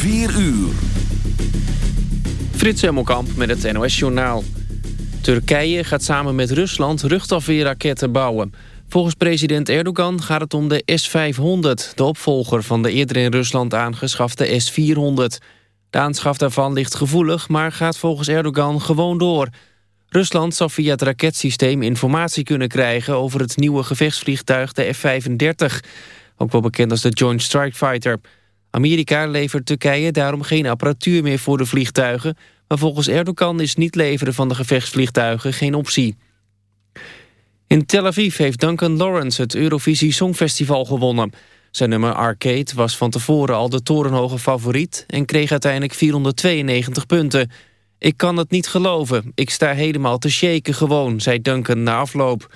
4 uur. Frits Hemmelkamp met het NOS-journaal. Turkije gaat samen met Rusland luchtafweerraketten bouwen. Volgens president Erdogan gaat het om de S-500... de opvolger van de eerder in Rusland aangeschafte S-400. De aanschaf daarvan ligt gevoelig, maar gaat volgens Erdogan gewoon door. Rusland zal via het raketsysteem informatie kunnen krijgen... over het nieuwe gevechtsvliegtuig, de F-35. Ook wel bekend als de Joint Strike Fighter... Amerika levert Turkije daarom geen apparatuur meer voor de vliegtuigen... maar volgens Erdogan is niet leveren van de gevechtsvliegtuigen geen optie. In Tel Aviv heeft Duncan Lawrence het Eurovisie Songfestival gewonnen. Zijn nummer Arcade was van tevoren al de torenhoge favoriet... en kreeg uiteindelijk 492 punten. Ik kan het niet geloven, ik sta helemaal te shaken gewoon, zei Duncan na afloop.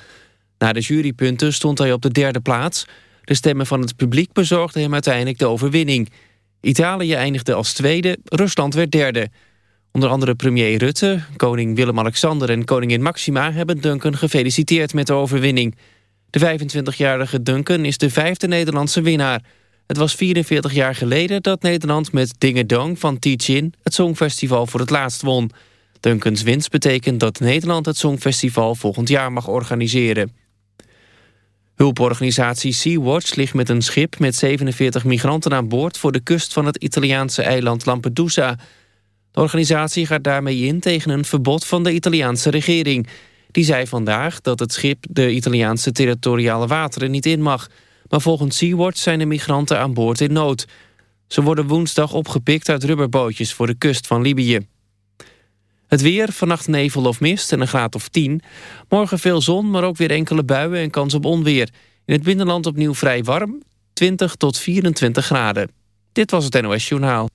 Na de jurypunten stond hij op de derde plaats... De stemmen van het publiek bezorgden hem uiteindelijk de overwinning. Italië eindigde als tweede, Rusland werd derde. Onder andere premier Rutte, koning Willem-Alexander en koningin Maxima... hebben Duncan gefeliciteerd met de overwinning. De 25-jarige Duncan is de vijfde Nederlandse winnaar. Het was 44 jaar geleden dat Nederland met Dong van Tichin... het Songfestival voor het laatst won. Duncans winst betekent dat Nederland het Songfestival volgend jaar mag organiseren. Hulporganisatie Sea-Watch ligt met een schip met 47 migranten aan boord... voor de kust van het Italiaanse eiland Lampedusa. De organisatie gaat daarmee in tegen een verbod van de Italiaanse regering. Die zei vandaag dat het schip de Italiaanse territoriale wateren niet in mag. Maar volgens Sea-Watch zijn de migranten aan boord in nood. Ze worden woensdag opgepikt uit rubberbootjes voor de kust van Libië. Het weer, vannacht nevel of mist en een graad of 10. Morgen veel zon, maar ook weer enkele buien en kans op onweer. In het binnenland opnieuw vrij warm, 20 tot 24 graden. Dit was het NOS Journaal.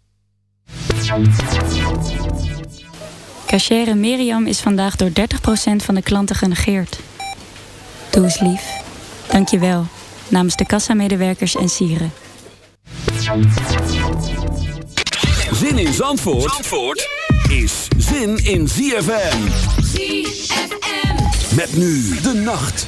Cachere Miriam is vandaag door 30% van de klanten genegeerd. Doe eens lief. Dank je wel. Namens de kassamedewerkers en sieren. Zin in Zandvoort? Zandvoort? Is zin in ZFM. ZFM. Met nu de nacht.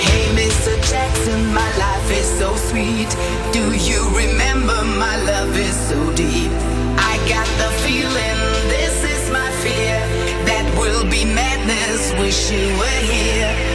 Hey Mr. Jackson, my life is so sweet. Do you remember my love is so deep? I got the feeling this is my fear. That will be madness, wish you were here.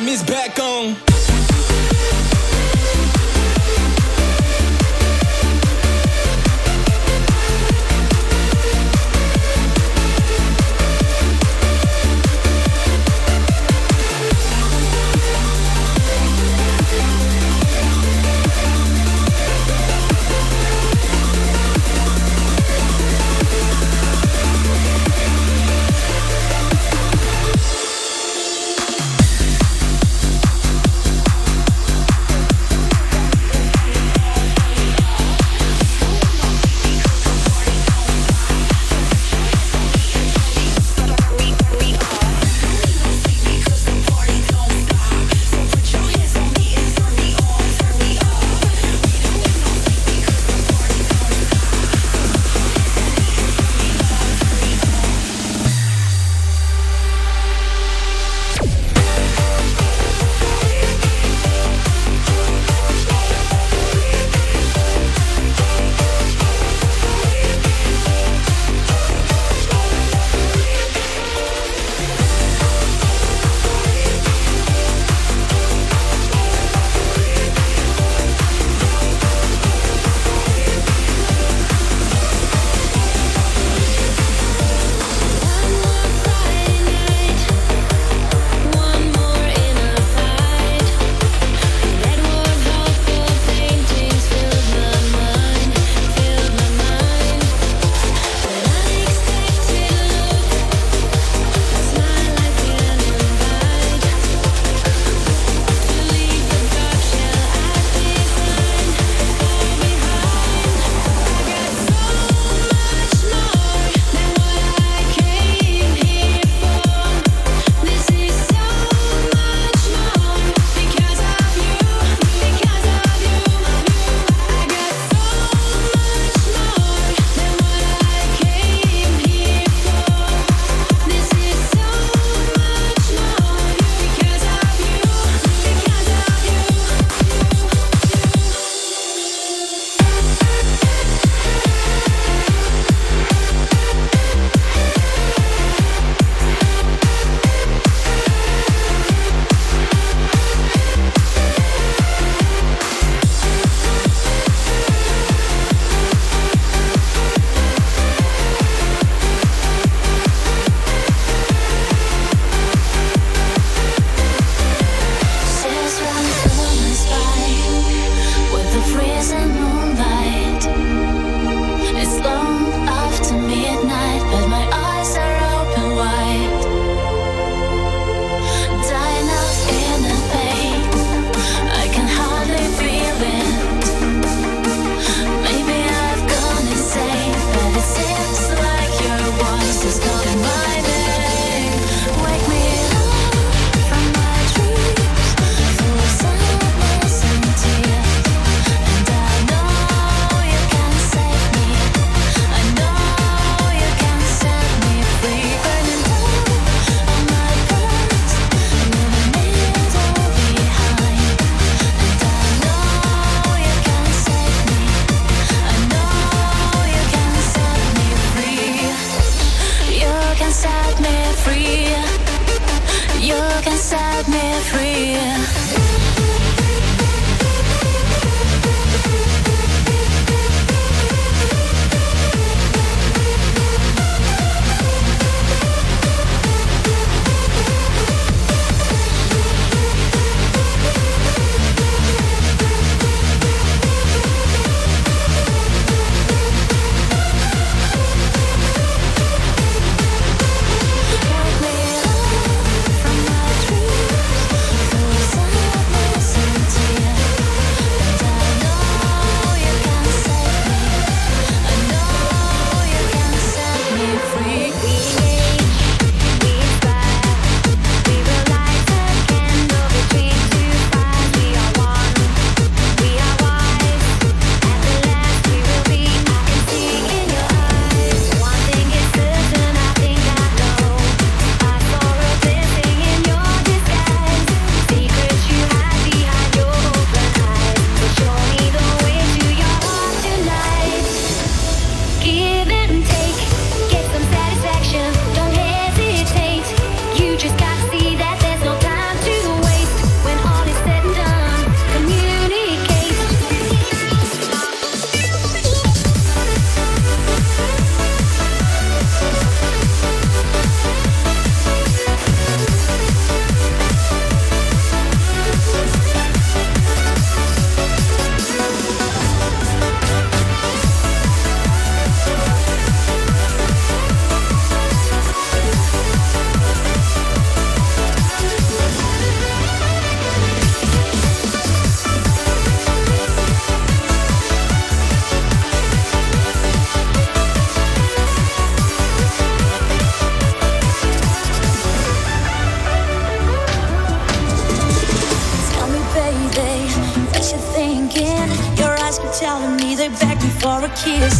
Miss back on. Can set me free.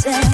myself.